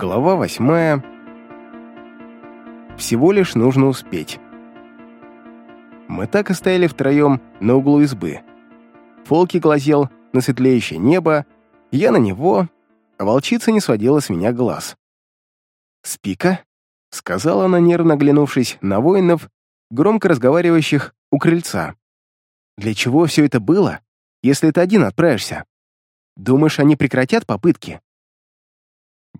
Глава восьмая. Всего лишь нужно успеть. Мы так и стояли втроем на углу избы. Фолки глазел на светлеющее небо, я на него, а волчица не сводила с меня глаз. «Спика?» — сказала она, нервно оглянувшись на воинов, громко разговаривающих у крыльца. «Для чего все это было, если ты один отправишься? Думаешь, они прекратят попытки?»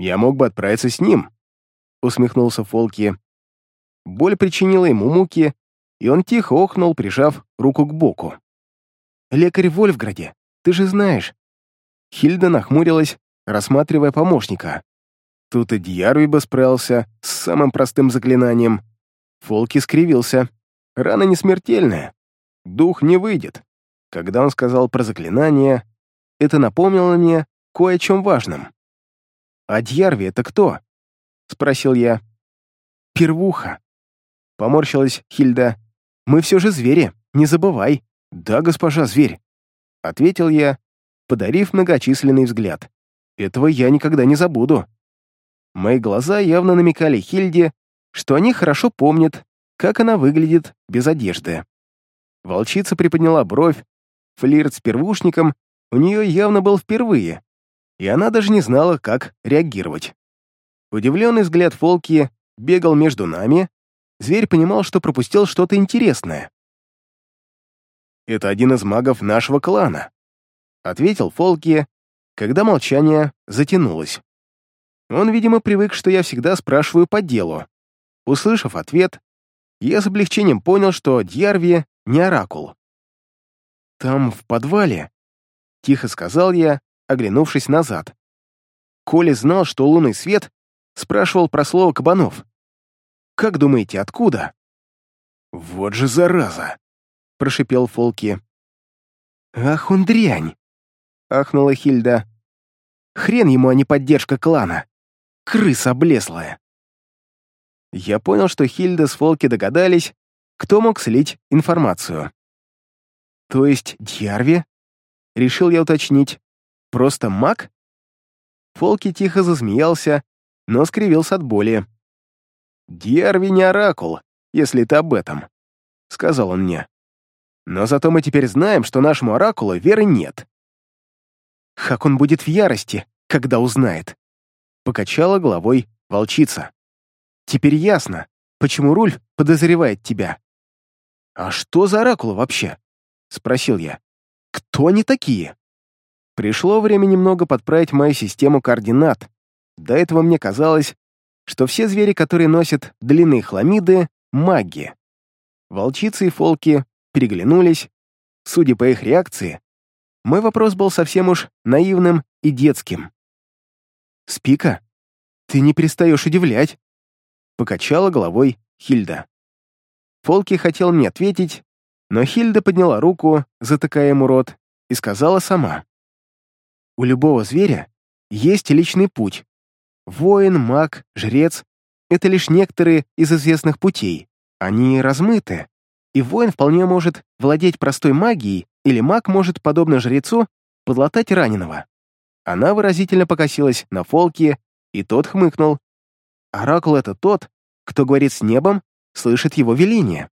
«Я мог бы отправиться с ним», — усмехнулся Фолки. Боль причинила ему муки, и он тихо охнул, прижав руку к боку. «Лекарь в Вольфграде, ты же знаешь». Хильда нахмурилась, рассматривая помощника. Тут и Дьярви бы справился с самым простым заклинанием. Фолки скривился. Рана не смертельная. Дух не выйдет. Когда он сказал про заклинание, это напомнило мне кое о чем важном. «А Дьярви это кто?» — спросил я. «Первуха». Поморщилась Хильда. «Мы все же звери, не забывай». «Да, госпожа зверь», — ответил я, подарив многочисленный взгляд. «Этого я никогда не забуду». Мои глаза явно намекали Хильде, что они хорошо помнят, как она выглядит без одежды. Волчица приподняла бровь, флирт с первушником у нее явно был впервые, и она даже не знала, как реагировать. Удивленный взгляд Фолки бегал между нами, зверь понимал, что пропустил что-то интересное. «Это один из магов нашего клана», — ответил Фолки, когда молчание затянулось. Он, видимо, привык, что я всегда спрашиваю по делу. Услышав ответ, я с облегчением понял, что Дьярви не оракул. «Там, в подвале», — тихо сказал я, оглянувшись назад. Коля знал, что лунный свет спрашивал про слово «кабанов». «Как думаете, откуда?» «Вот же зараза!» — прошипел Фолки. «Ах он дрянь!» — ахнула Хильда. «Хрен ему, а не поддержка клана. Крыса облезлая!» Я понял, что Хильда с Фолки догадались, кто мог слить информацию. «То есть Дьярви?» — решил я уточнить. Просто маг? Фолки тихо засмеялся, но скривился от боли. «Дьярви не оракул, если ты об этом», — сказал он мне. «Но зато мы теперь знаем, что нашему оракулу веры нет». «Как он будет в ярости, когда узнает?» — покачала головой волчица. «Теперь ясно, почему Рульф подозревает тебя». «А что за оракул вообще?» — спросил я. «Кто они такие?» Пришло время немного подправить мою систему координат. До этого мне казалось, что все звери, которые носят длинные хламиды, — маги. Волчицы и фолки переглянулись. Судя по их реакции, мой вопрос был совсем уж наивным и детским. «Спика, ты не перестаешь удивлять», — покачала головой Хильда. Фолки хотел мне ответить, но Хильда подняла руку, затыкая ему рот, и сказала сама. У любого зверя есть личный путь. Воин, маг, жрец — это лишь некоторые из известных путей. Они размыты, и воин вполне может владеть простой магией, или маг может, подобно жрецу, подлатать раненого. Она выразительно покосилась на Фолке, и тот хмыкнул. Оракул — это тот, кто говорит с небом, слышит его веление.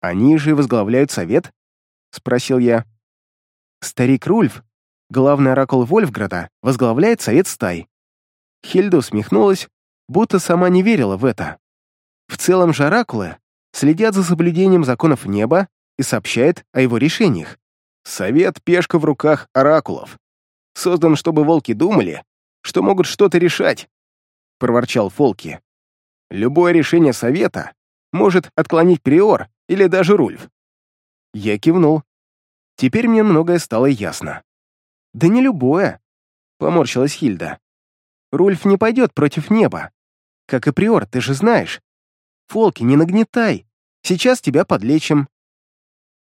Они же возглавляют совет? — спросил я. Старик Рульф главный оракул Вольфграда возглавляет совет стай. Хильда усмехнулась, будто сама не верила в это. В целом же оракулы следят за соблюдением законов неба и сообщают о его решениях. Совет — пешка в руках оракулов. Создан, чтобы волки думали, что могут что-то решать, — проворчал Фолки. Любое решение совета может отклонить Приор или даже Рульф. Я кивнул. Теперь мне многое стало ясно. «Да не любое», — поморщилась Хильда. «Рульф не пойдет против неба. Как и Приор, ты же знаешь. Фолки, не нагнетай. Сейчас тебя подлечим».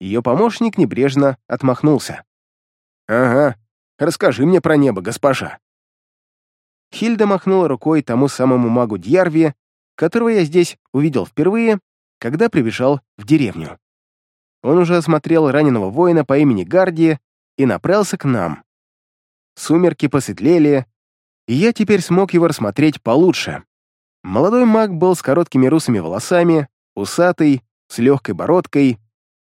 Ее помощник небрежно отмахнулся. «Ага, расскажи мне про небо, госпожа». Хильда махнула рукой тому самому магу Дьярви, которого я здесь увидел впервые, когда прибежал в деревню. Он уже осмотрел раненого воина по имени Гарди и направился к нам. Сумерки посветлели, и я теперь смог его рассмотреть получше. Молодой маг был с короткими русыми волосами, усатый, с легкой бородкой.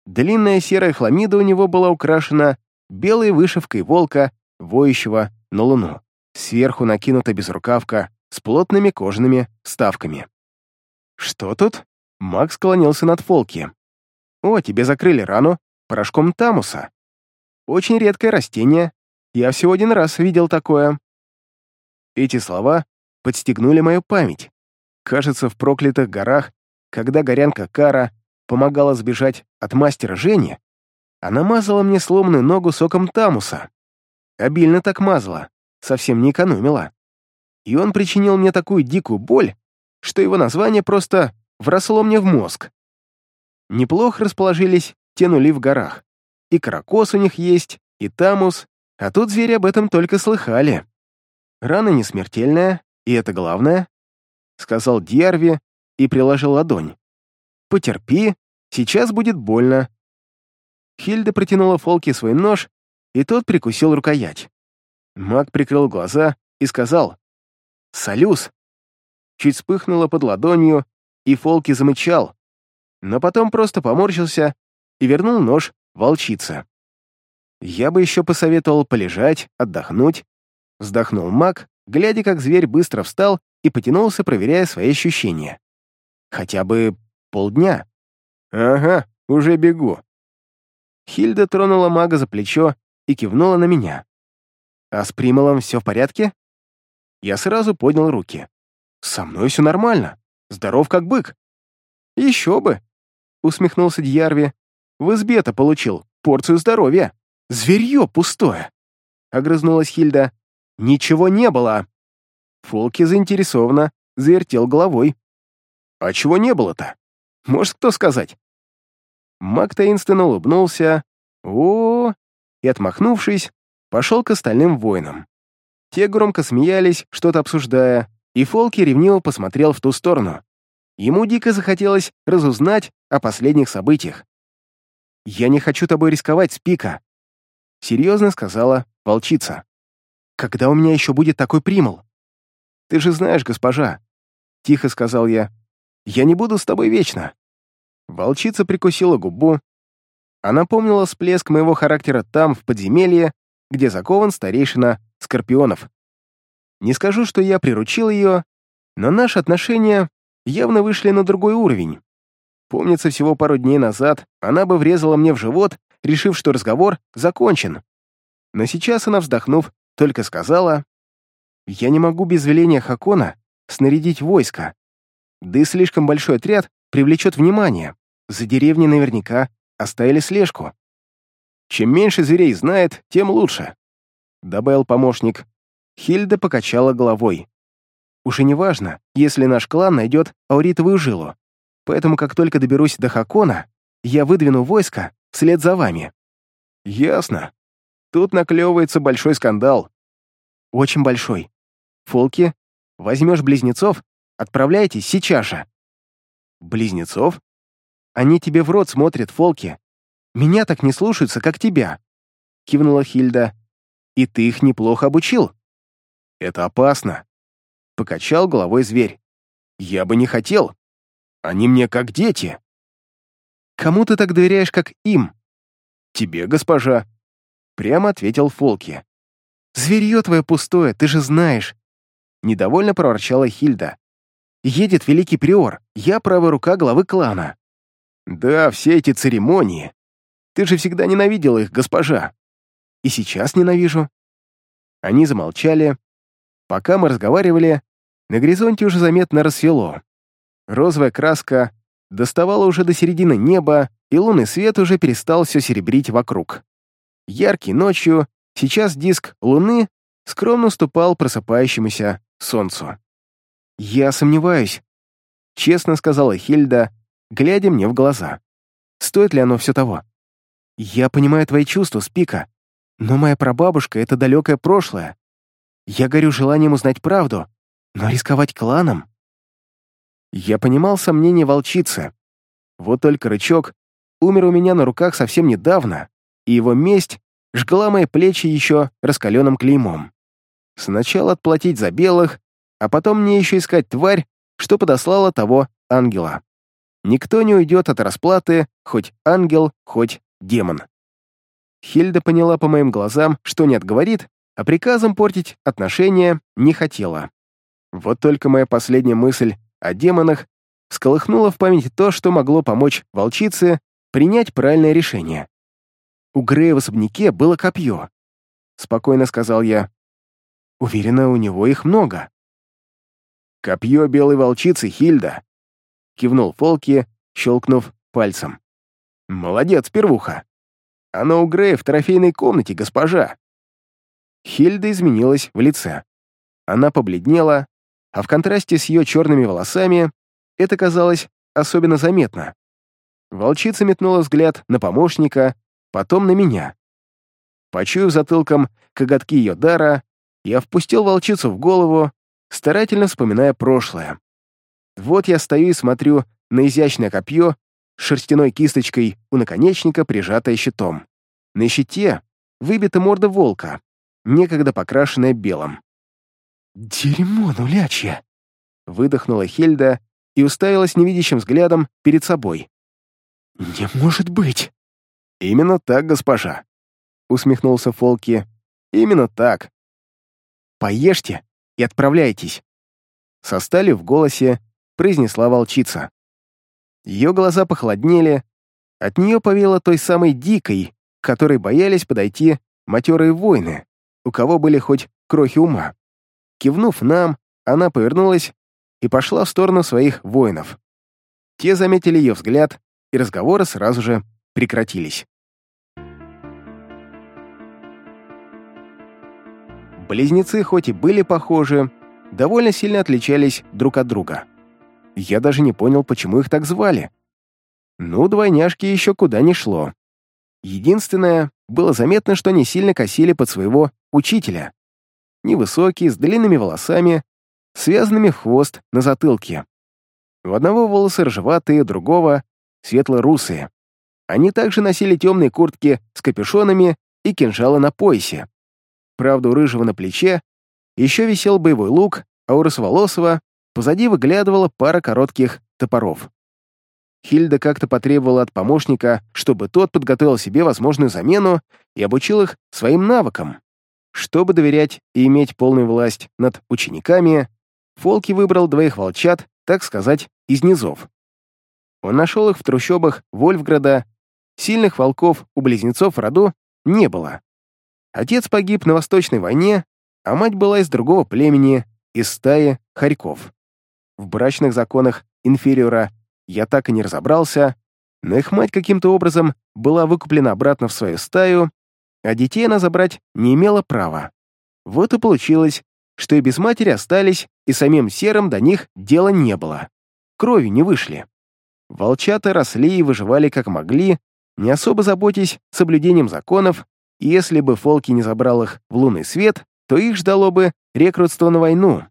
Длинная серая хламида у него была украшена белой вышивкой волка, воющего на луну. Сверху накинута безрукавка с плотными кожаными вставками. «Что тут?» Маг склонился над Фолки. «О, тебе закрыли рану порошком тамуса. Очень редкое растение. Я всего один раз видел такое». Эти слова подстегнули мою память. Кажется, в проклятых горах, когда горянка Кара помогала сбежать от мастера Жени, она мазала мне сломанную ногу соком тамуса. Обильно так мазала, совсем не экономила. И он причинил мне такую дикую боль, что его название просто вросло мне в мозг. Неплохо расположились те нули в горах. И каракос у них есть, и тамус, а тут звери об этом только слыхали. Рана не смертельная, и это главное, — сказал Дьярви и приложил ладонь. «Потерпи, сейчас будет больно». Хильда протянула Фолке свой нож, и тот прикусил рукоять. Маг прикрыл глаза и сказал «Салюс!» Чуть вспыхнуло под ладонью, и Фолки замычал, но потом просто поморщился и вернул нож волчице. Я бы еще посоветовал полежать, отдохнуть. Вздохнул маг, глядя, как зверь быстро встал и потянулся, проверяя свои ощущения. Хотя бы полдня. Ага, уже бегу. Хильда тронула мага за плечо и кивнула на меня. «А с Прималом все в порядке?» Я сразу поднял руки. «Со мной все нормально. Здоров как бык». «Еще бы!» — усмехнулся Дьярви. «В избе-то получил порцию здоровья. Зверье пустое!» — огрызнулась Хильда. «Ничего не было!» Фолки заинтересованно завертел головой. «А чего не было-то? Может, кто сказать?» Маг таинственно улыбнулся. -о, -о и, отмахнувшись, пошел к остальным воинам. Те громко смеялись, что-то обсуждая, и Фолки ревниво посмотрел в ту сторону. Ему дико захотелось разузнать о последних событиях. «Я не хочу тобой рисковать, Спика», — серьезно сказала волчица. «Когда у меня еще будет такой примол?» «Ты же знаешь, госпожа», — тихо сказал я, — «я не буду с тобой вечно». Волчица прикусила губу. Она помнила всплеск моего характера там, в подземелье, где закован старейшина Скорпионов. Не скажу, что я приручил ее, но наши отношения явно вышли на другой уровень. Помнится, всего пару дней назад она бы врезала мне в живот, решив, что разговор закончен. Но сейчас она, вздохнув, только сказала, «Я не могу без веления Хакона снарядить войско. Да и слишком большой отряд привлечет внимание. За деревней наверняка оставили слежку. Чем меньше зверей знает, тем лучше», — добавил помощник. Хильда покачала головой. «Уже не важно, если наш клан найдет ауритовую жилу. Поэтому как только доберусь до Хакона, я выдвину войско вслед за вами». «Ясно. Тут наклевывается большой скандал». «Очень большой. Фолки, возьмешь близнецов, отправляйтесь сейчас же». «Близнецов?» «Они тебе в рот смотрят, Фолки. Меня так не слушаются, как тебя», — кивнула Хильда. «И ты их неплохо обучил». «Это опасно», — покачал головой зверь. «Я бы не хотел. Они мне как дети». «Кому ты так доверяешь, как им?» «Тебе, госпожа», — прямо ответил Фолки. «Зверье твое пустое, ты же знаешь», — недовольно проворчала Хильда. «Едет великий приор, я правая рука главы клана». «Да, все эти церемонии. Ты же всегда ненавидела их, госпожа». «И сейчас ненавижу». Они замолчали, Пока мы разговаривали, на горизонте уже заметно рассвело. Розовая краска доставала уже до середины неба, и лунный свет уже перестал все серебрить вокруг. Яркий ночью, сейчас диск луны скромно уступал просыпающемуся солнцу. «Я сомневаюсь», — честно сказала Хильда, глядя мне в глаза. «Стоит ли оно все того? Я понимаю твои чувства, Спика, но моя прабабушка — это далекое прошлое. Я горю желанием узнать правду, но рисковать кланом... Я понимал сомнения волчицы. Вот только рычок умер у меня на руках совсем недавно, и его месть жгла мои плечи еще раскаленным клеймом. Сначала отплатить за белых, а потом мне еще искать тварь, что подослала того ангела. Никто не уйдет от расплаты, хоть ангел, хоть демон. Хильда поняла по моим глазам, что не отговорит, а приказом портить отношения не хотела. Вот только моя последняя мысль о демонах всколыхнула в памяти то, что могло помочь волчице принять правильное решение. У Грея в особняке было копье. Спокойно сказал я. Уверена, у него их много. «Копье белой волчицы, Хильда!» Кивнул Фолки, щелкнув пальцем. «Молодец, первуха! Оно у Грея в трофейной комнате, госпожа!» Хильда изменилась в лице. Она побледнела, а в контрасте с ее черными волосами это казалось особенно заметно. Волчица метнула взгляд на помощника, потом на меня. Почуяв затылком коготки ее дара, я впустил волчицу в голову, старательно вспоминая прошлое. Вот я стою и смотрю на изящное копье с шерстяной кисточкой у наконечника, прижатое щитом. На щите выбита морда волка, некогда покрашенная белым. «Дерьмо нулячье!» — выдохнула Хельда и уставилась невидящим взглядом перед собой. «Не может быть!» «Именно так, госпожа!» — усмехнулся Фолки. «Именно так!» «Поешьте и отправляйтесь!» Со стали в голосе произнесла волчица. Ее глаза похолоднели, от нее повело той самой дикой, которой боялись подойти матерые воины, у кого были хоть крохи ума. Кивнув нам, она повернулась и пошла в сторону своих воинов. Те заметили ее взгляд, и разговоры сразу же прекратились. Близнецы хоть и были похожи, довольно сильно отличались друг от друга. Я даже не понял, почему их так звали. Ну, двойняшки еще куда не шло. Единственное, было заметно, что они сильно косили под своего учителя. Невысокий, с длинными волосами, связанными в хвост на затылке. У одного волосы ржеватые, другого — светло-русые. Они также носили темные куртки с капюшонами и кинжалы на поясе. Правда, у рыжего на плече еще висел боевой лук, а у русоволосого позади выглядывала пара коротких топоров. Хильда как-то потребовала от помощника, чтобы тот подготовил себе возможную замену и обучил их своим навыкам. Чтобы доверять и иметь полную власть над учениками, Фолки выбрал двоих волчат, так сказать, из низов. Он нашел их в трущобах Вольфграда, сильных волков у близнецов в роду не было. Отец погиб на Восточной войне, а мать была из другого племени, из стаи хорьков. В брачных законах инфериора я так и не разобрался, но их мать каким-то образом была выкуплена обратно в свою стаю, а детей она забрать не имела права. Вот и получилось, что и без матери остались, и самим серым до них дела не было. Крови не вышли. Волчата росли и выживали как могли, не особо заботясь соблюдением законов, и если бы Фолки не забрал их в лунный свет, то их ждало бы рекрутство на войну.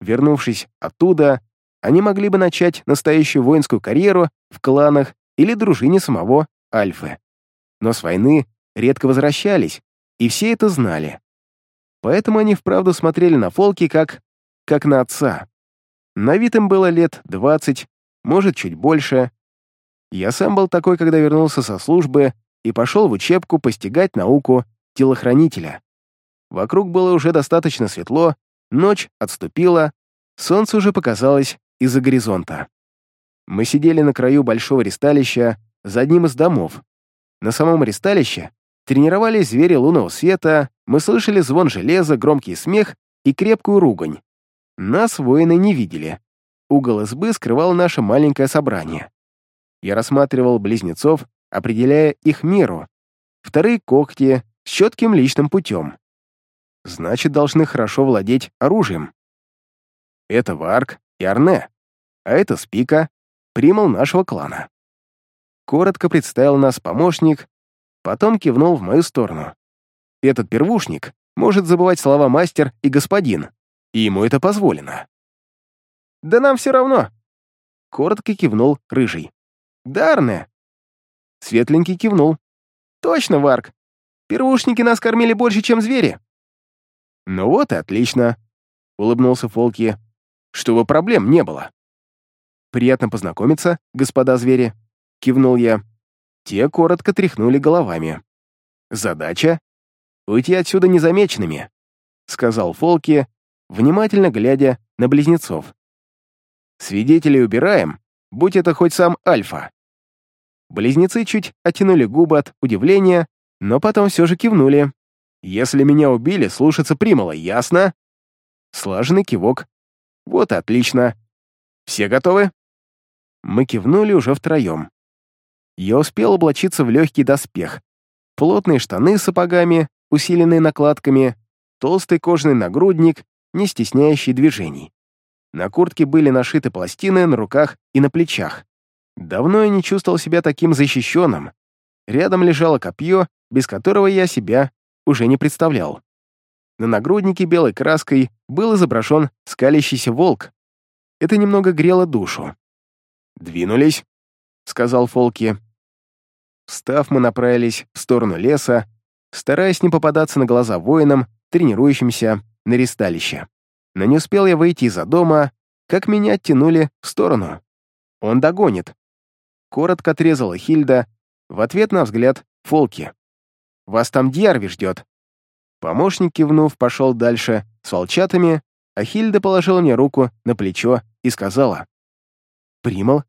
Вернувшись оттуда, они могли бы начать настоящую воинскую карьеру в кланах или дружине самого Альфы. Но с войны редко возвращались, и все это знали. Поэтому они вправду смотрели на Фолки как... как на отца. На вид им было лет двадцать, может, чуть больше. Я сам был такой, когда вернулся со службы и пошел в учебку постигать науку телохранителя. Вокруг было уже достаточно светло, ночь отступила, солнце уже показалось из-за горизонта. Мы сидели на краю большого ристалища за одним из домов. На самом ристалище тренировались звери лунного света, мы слышали звон железа, громкий смех и крепкую ругань. Нас воины не видели. Угол избы скрывал наше маленькое собрание. Я рассматривал близнецов, определяя их меру. Вторые когти с четким личным путем. Значит, должны хорошо владеть оружием. Это Варк и Арне, а это Спика, примал нашего клана. Коротко представил нас помощник, потом кивнул в мою сторону. Этот первушник может забывать слова мастер и господин, и ему это позволено. «Да нам все равно!» Коротко кивнул Рыжий. «Да, Арне?» Светленький кивнул. «Точно, Варк. Первушники нас кормили больше, чем звери». «Ну вот и отлично», — улыбнулся Фолки, — «чтобы проблем не было». «Приятно познакомиться, господа звери», — кивнул я. Те коротко тряхнули головами. «Задача — уйти отсюда незамеченными», — сказал Фолки, внимательно глядя на близнецов. «Свидетелей убираем, будь это хоть сам Альфа». Близнецы чуть оттянули губы от удивления, но потом все же кивнули. «Если меня убили, слушаться Примала, ясно?» Слаженный кивок. «Вот отлично. Все готовы?» Мы кивнули уже втроем. Я успел облачиться в легкий доспех. Плотные штаны с сапогами, усиленные накладками, толстый кожаный нагрудник, не стесняющий движений. На куртке были нашиты пластины на руках и на плечах. Давно я не чувствовал себя таким защищенным. Рядом лежало копье, без которого я себя уже не представлял. На нагруднике белой краской был изображен скалящийся волк. Это немного грело душу. «Двинулись», — сказал Фолки. Встав, мы направились в сторону леса, стараясь не попадаться на глаза воинам, тренирующимся на ристалище. Но не успел я выйти из-за дома, как меня оттянули в сторону. Он догонит. Коротко отрезала Хильда в ответ на взгляд Фолки. «Вас там Дьярви ждет». Помощник, кивнув, пошел дальше с волчатами, а Хильда положила мне руку на плечо и сказала. «Примал,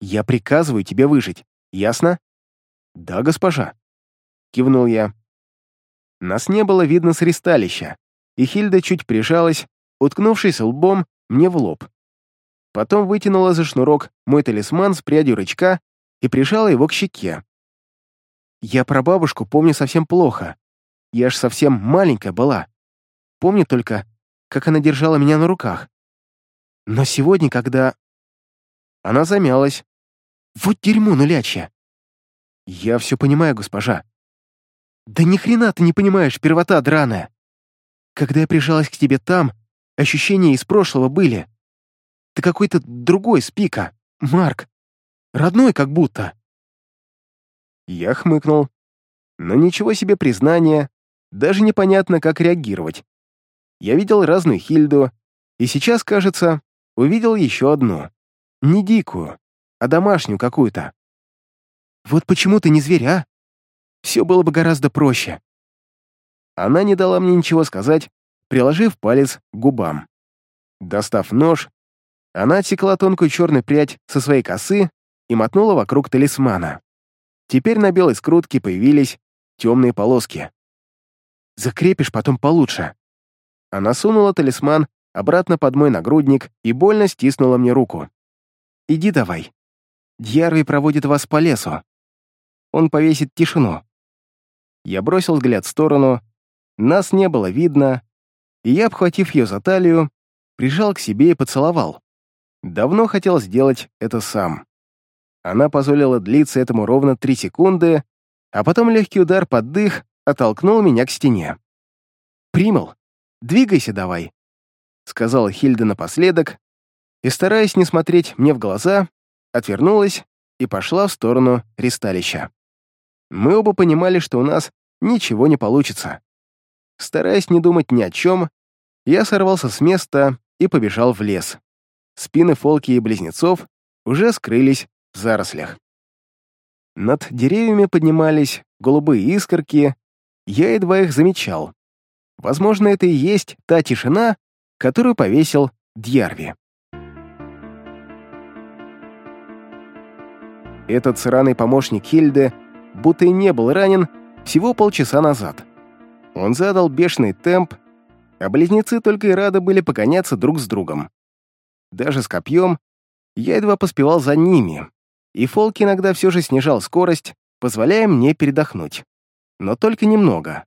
я приказываю тебе выжить, ясно?» «Да, госпожа», — кивнул я. Нас не было видно с ристалища, и Хильда чуть прижалась, уткнувшись лбом мне в лоб. Потом вытянула за шнурок мой талисман с прядью рычка и прижала его к щеке. Я про бабушку помню совсем плохо. Я ж совсем маленькая была. Помню только, как она держала меня на руках. Но сегодня, когда... Она замялась. Вот дерьмо нулячье. Я все понимаю, госпожа. Да ни хрена ты не понимаешь, первота драная. Когда я прижалась к тебе там, ощущения из прошлого были. Ты какой-то другой спика, Марк. Родной как будто. Я хмыкнул. Но ничего себе признание, даже непонятно, как реагировать. Я видел разную Хильду, и сейчас, кажется, увидел еще одну. Не дикую, а домашнюю какую-то. Вот почему ты не зверь, а? Все было бы гораздо проще. Она не дала мне ничего сказать, приложив палец к губам. Достав нож, она отсекла тонкую черную прядь со своей косы и мотнула вокруг талисмана. Теперь на белой скрутке появились темные полоски. Закрепишь потом получше. Она сунула талисман обратно под мой нагрудник и больно стиснула мне руку. «Иди давай. Дьярви проводит вас по лесу. Он повесит тишину». Я бросил взгляд в сторону, нас не было видно, и я, обхватив ее за талию, прижал к себе и поцеловал. Давно хотел сделать это сам. Она позволила длиться этому ровно три секунды, а потом легкий удар под дых оттолкнул меня к стене. «Примал, двигайся давай», — сказала Хильда напоследок, и, стараясь не смотреть мне в глаза, отвернулась и пошла в сторону ристалища. Мы оба понимали, что у нас ничего не получится. Стараясь не думать ни о чем, я сорвался с места и побежал в лес. Спины Фолки и Близнецов уже скрылись в зарослях. Над деревьями поднимались голубые искорки, я едва их замечал. Возможно, это и есть та тишина, которую повесил Дьярви. Этот сраный помощник Хильды будто и не был ранен всего полчаса назад. Он задал бешеный темп, а близнецы только и рады были погоняться друг с другом. Даже с копьем я едва поспевал за ними, и Фолк иногда все же снижал скорость, позволяя мне передохнуть. Но только немного.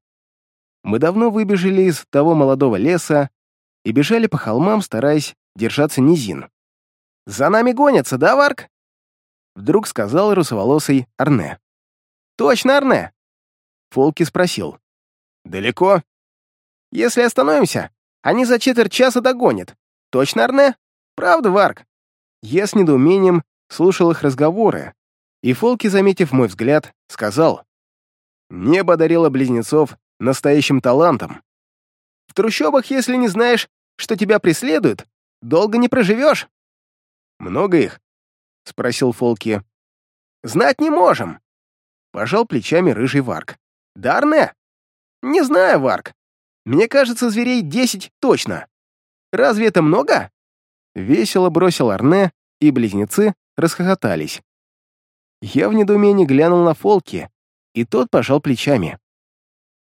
Мы давно выбежали из того молодого леса и бежали по холмам, стараясь держаться низин. «За нами гонятся, да, Варк?» Вдруг сказал русоволосый Арне. «Точно, Арне?» Фолки спросил. «Далеко?» «Если остановимся, они за четверть часа догонят. Точно, Арне? Правда, Варк?» Я с недоумением слушал их разговоры, и Фолки, заметив мой взгляд, сказал. «Небо дарило близнецов настоящим талантом. В трущобах, если не знаешь, что тебя преследуют, долго не проживешь». «Много их?» — спросил Фолки. «Знать не можем», — пожал плечами рыжий Варк. «Дарне?» «Не знаю, Варк. Мне кажется, зверей десять точно. Разве это много?» Весело бросил Арне, и близнецы расхохотались. Я в недоумении глянул на Фолки, и тот пожал плечами.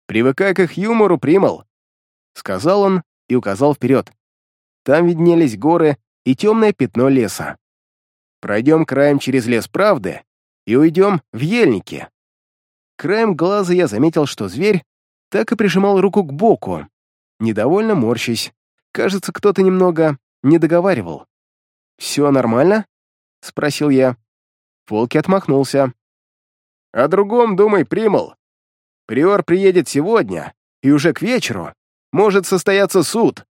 «Привыкай к их юмору, Примал», — сказал он и указал вперед. Там виднелись горы и темное пятно леса. «Пройдем краем через лес правды и уйдем в ельники». Краем глаза я заметил, что зверь так и прижимал руку к боку, недовольно морщись. Кажется, кто-то немного не договаривал. «Все нормально?» — спросил я. Фолки отмахнулся. «О другом думай, Примал. Приор приедет сегодня, и уже к вечеру может состояться суд.